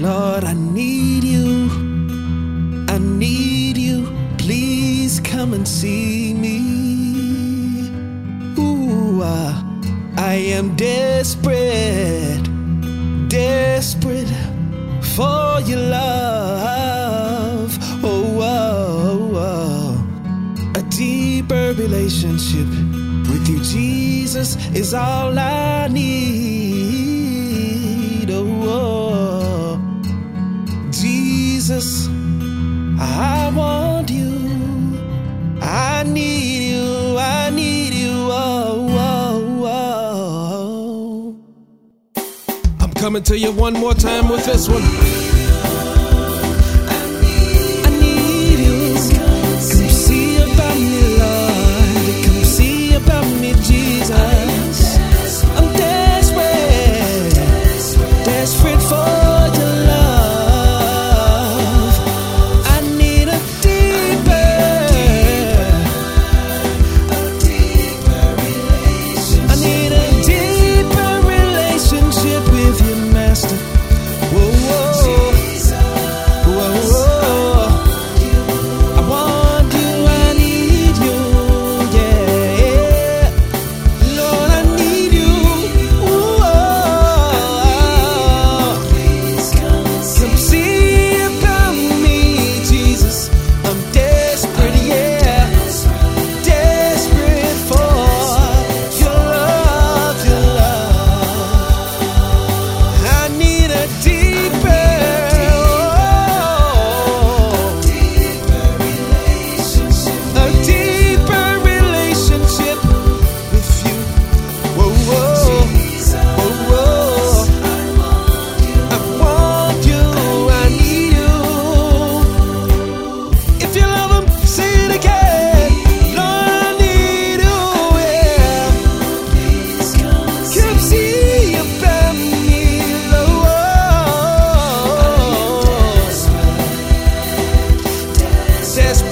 Lord, I need you. I need you. Please come and see me. Ooh, I, I am desperate, desperate for your love. Oh, oh, oh. a deeper relationship with you, Jesus, is all I need. coming to you one more time with this one. success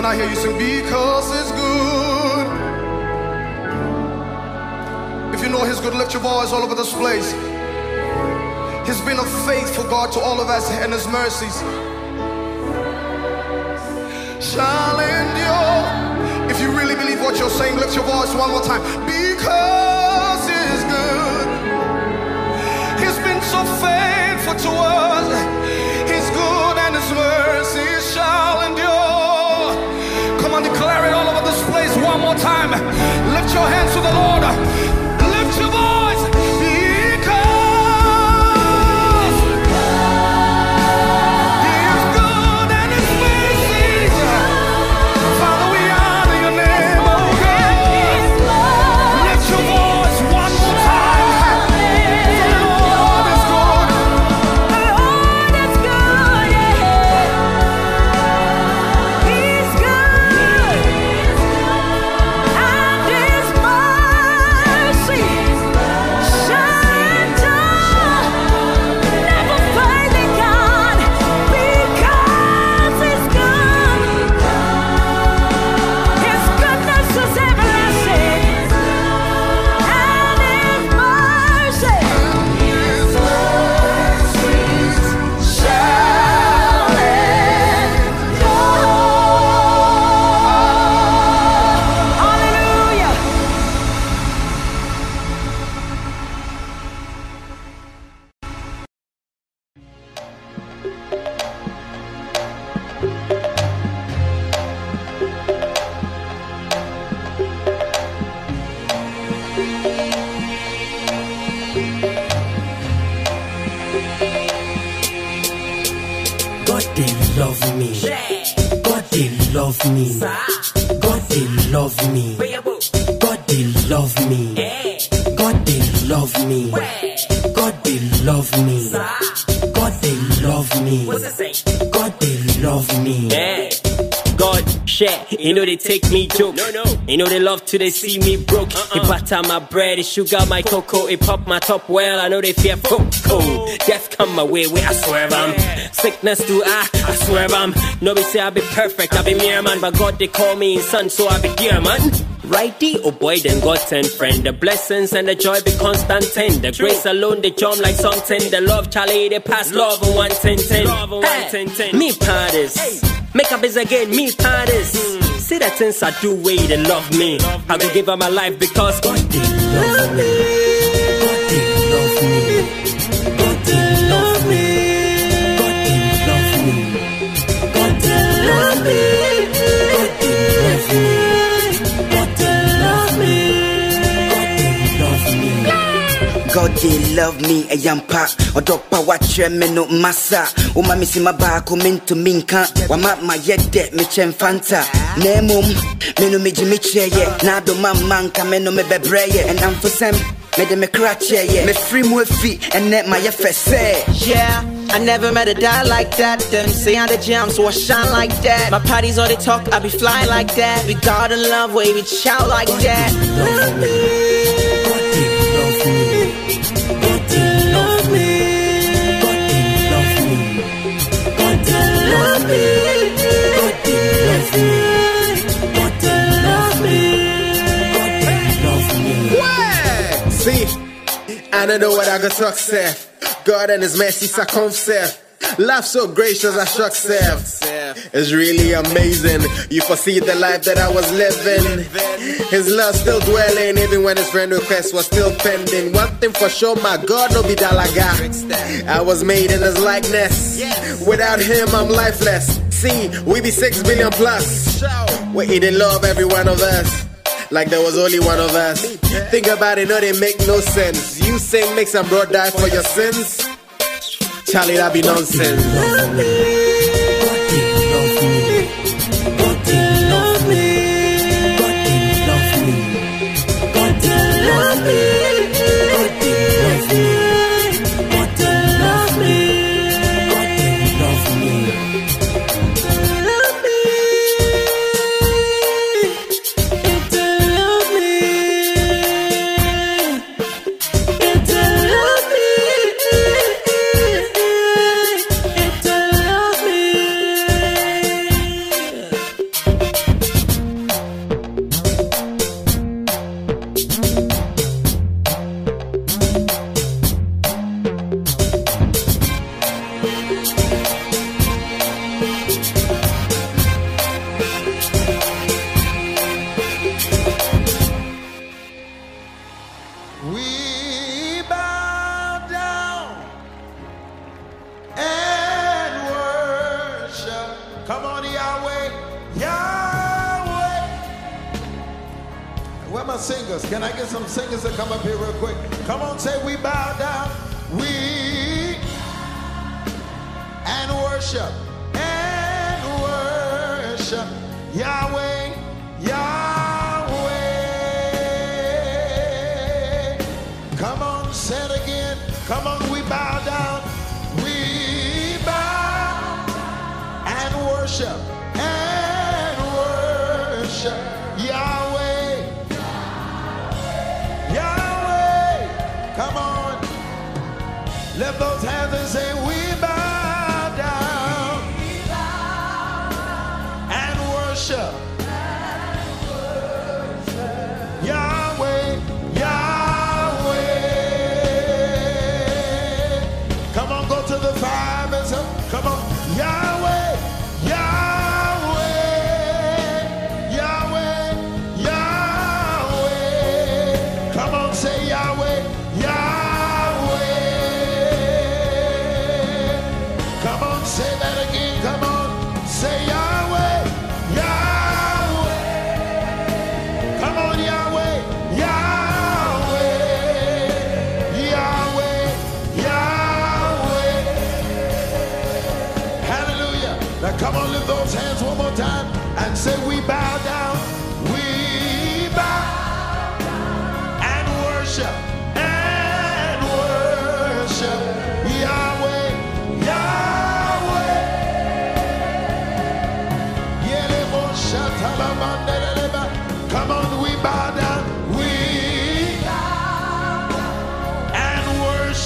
Can I hear you sing? Because it's good. If you know his good, lift your voice all over this place. He's been a faithful God to all of us and his mercies shall endure. If you really believe what you're saying, lift your voice one more time. Because it's good. He's been so faithful to us. One more time. Lift your hands to the Lord. They take me joke. No, no. You know they love to they see me broke. They butter my bread, they sugar my cocoa, it pop my top well. I know they fear cocoa. Death come my way, where I swear I'm. Sickness to I, I swear I'm. Nobody say I be perfect, I be mere man, but God they call me son, so I be dear man. Righty, oh boy, then God send friend. The blessings and the joy be constant ten. The grace alone, they jump like something. The love, Charlie, they pass love and one ten ten. Hey, me parties. Make up is again, me parties. See the things I do, way they love me. I go give up my life because God they love me. God they love me a yampa Odopa wachre me no masa Uma back, come into minka Wama ma yede eh, me chen fanta Nemum me no me jimi do my man me no me bebreye And I'm for some, me de me krache ye Me free my feet and net my FSA. Yeah I never met a guy like that. Them say on the jam, so I shine like that. My parties all they talk, I be flying like that. We got in love, way we shout like that. I don't know what I got talk self. God and His mercy succumb self. Life so gracious, I shock self. It's really amazing. You foresee the life that I was living. His love still dwelling, even when his friend request was still pending. One thing for sure, my God no be that I got. I was made in his likeness. Without him, I'm lifeless. See, we be six billion plus. We eating love, every one of us like there was only one of us. Think about it, no, they make no sense. You sing, make some bro die for your sins. Charlie, that be nonsense. Lift those hands and say, We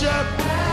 worship.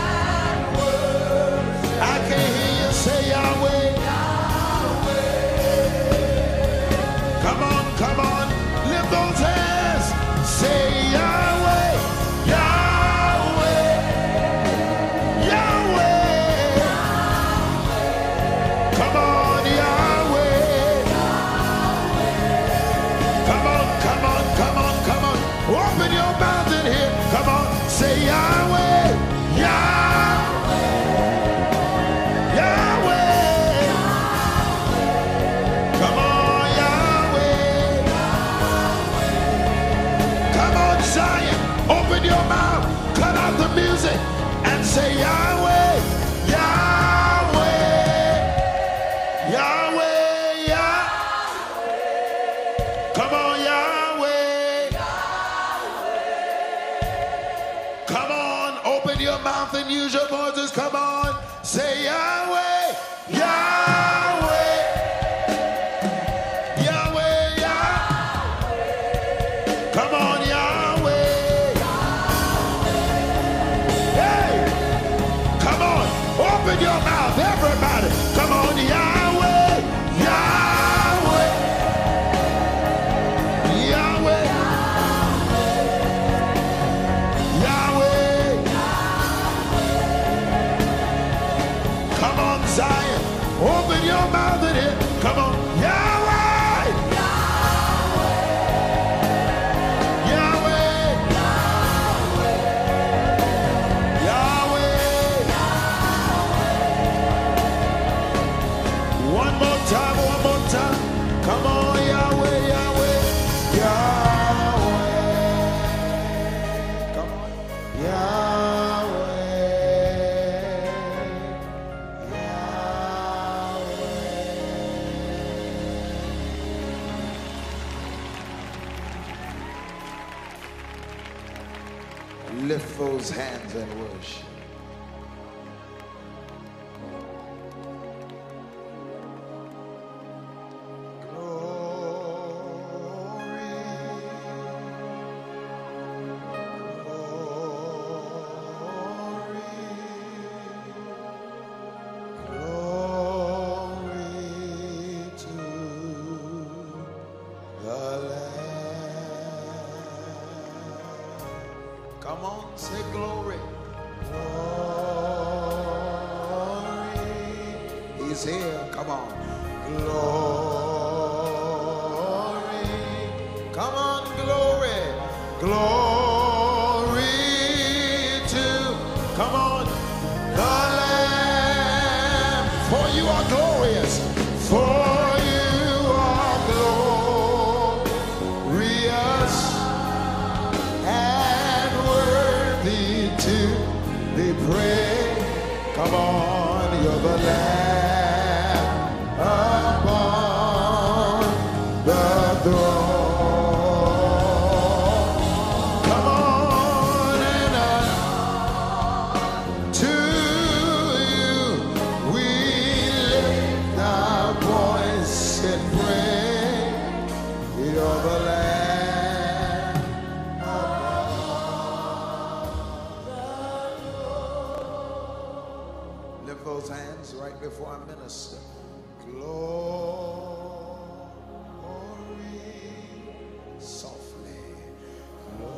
Those hands right before I minister. Glory softly. Glory.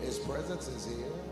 His presence is here.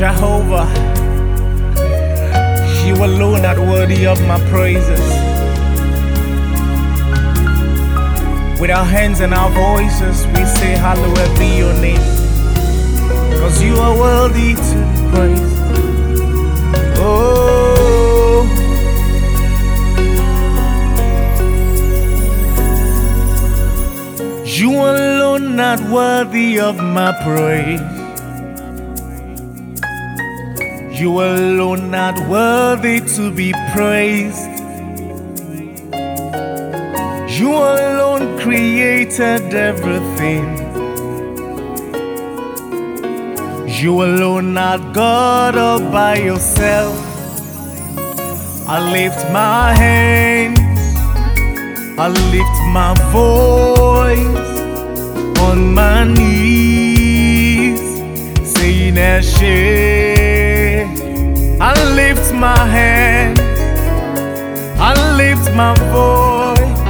Jehovah, you alone are worthy of my praises. With our hands and our voices, we say, Hallowed be your name. Cause you are worthy to be praised. Oh, you alone not worthy of my praise. You alone not worthy to be praised. You alone created everything. You alone not God all by yourself. I lift my hands, I lift my voice on my knees, saying, Ashe. I lift my hands, I lift my voice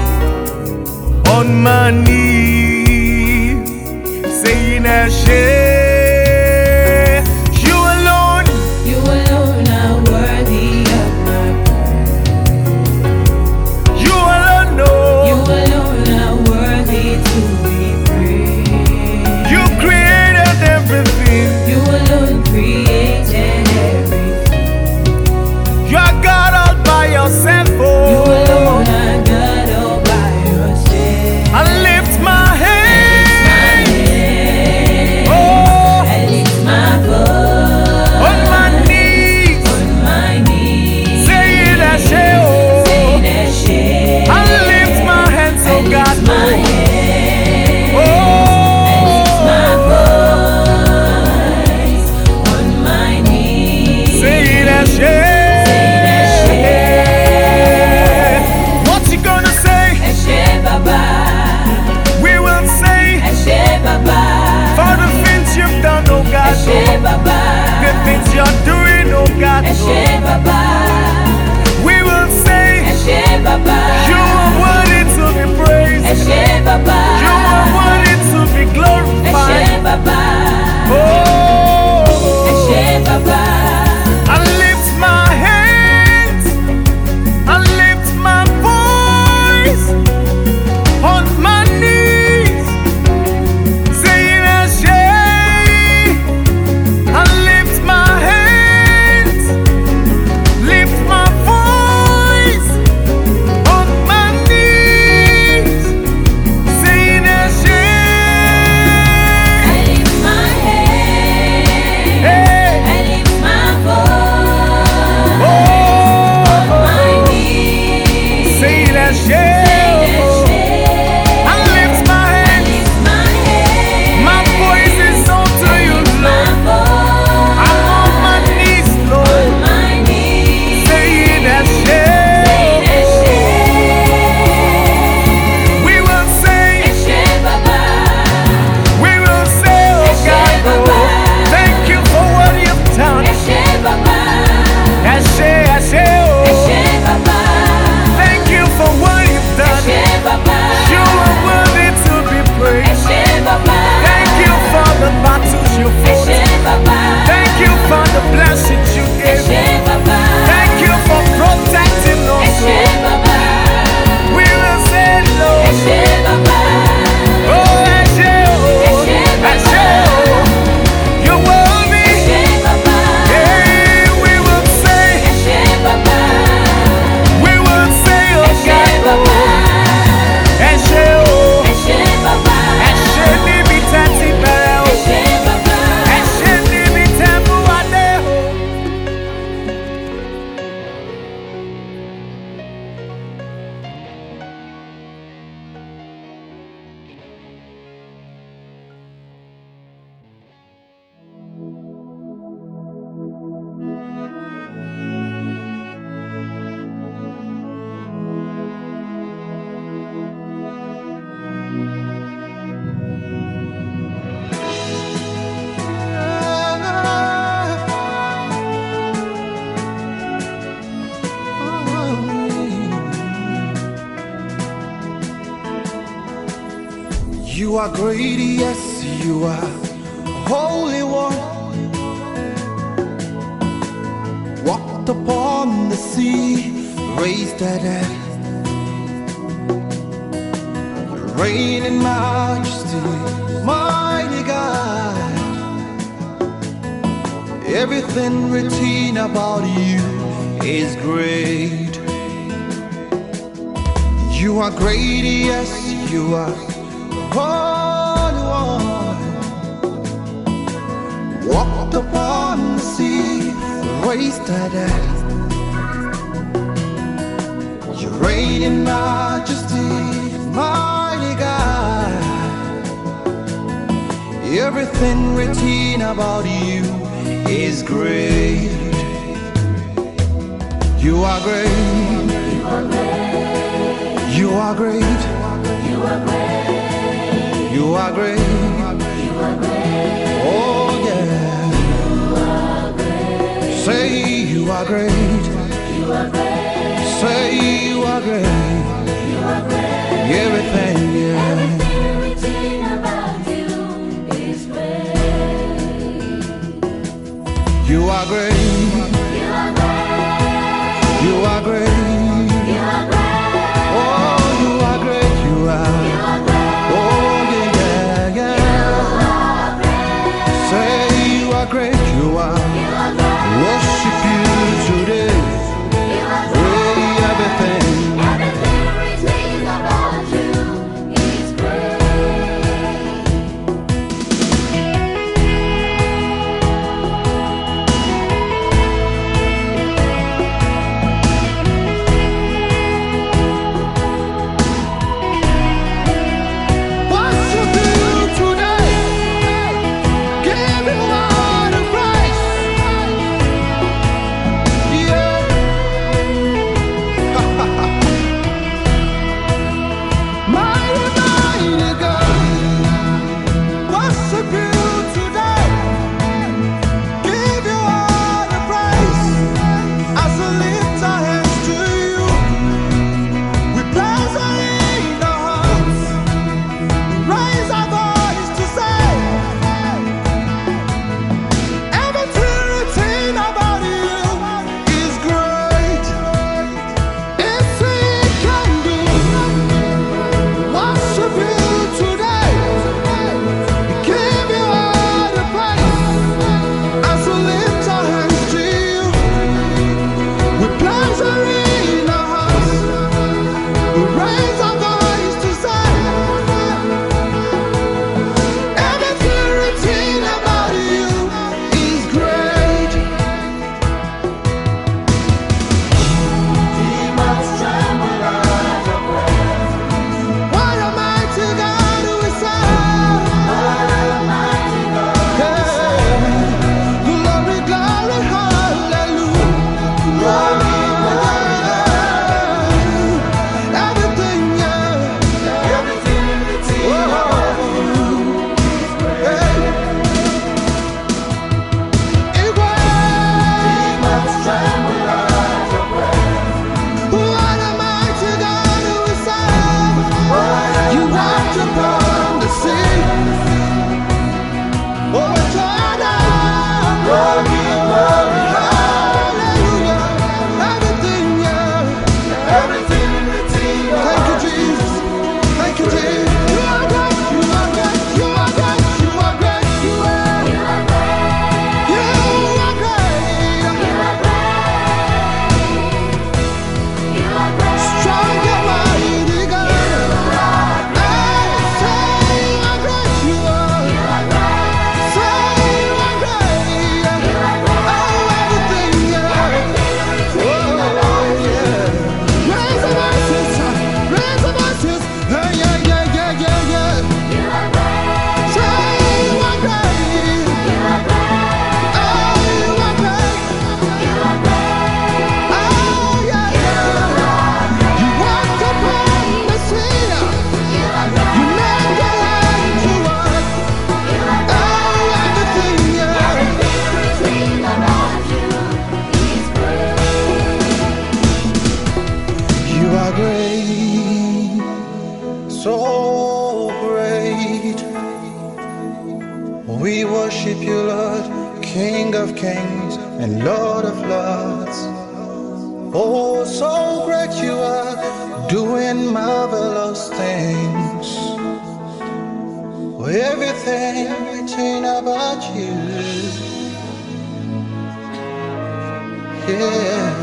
on my knees, saying, Ashe. Are great, yes, you are Holy One. Walked upon the sea, raised the dead. You reign in majesty, mighty God. Everything written about you is great. You are great, yes, you are Holy One. Walked upon the sea, raised the dead. You reign in majesty, mighty God. Everything written about you is great. You are great. You are great. You are great. You are great. You are great. Oh yeah. You are great. Say you are great. You are great. Say you are great. You are great. Everything, yeah. You are great. Of kings and Lord of lords. Oh, so great you are, doing marvelous things. Everything written about you. Yeah.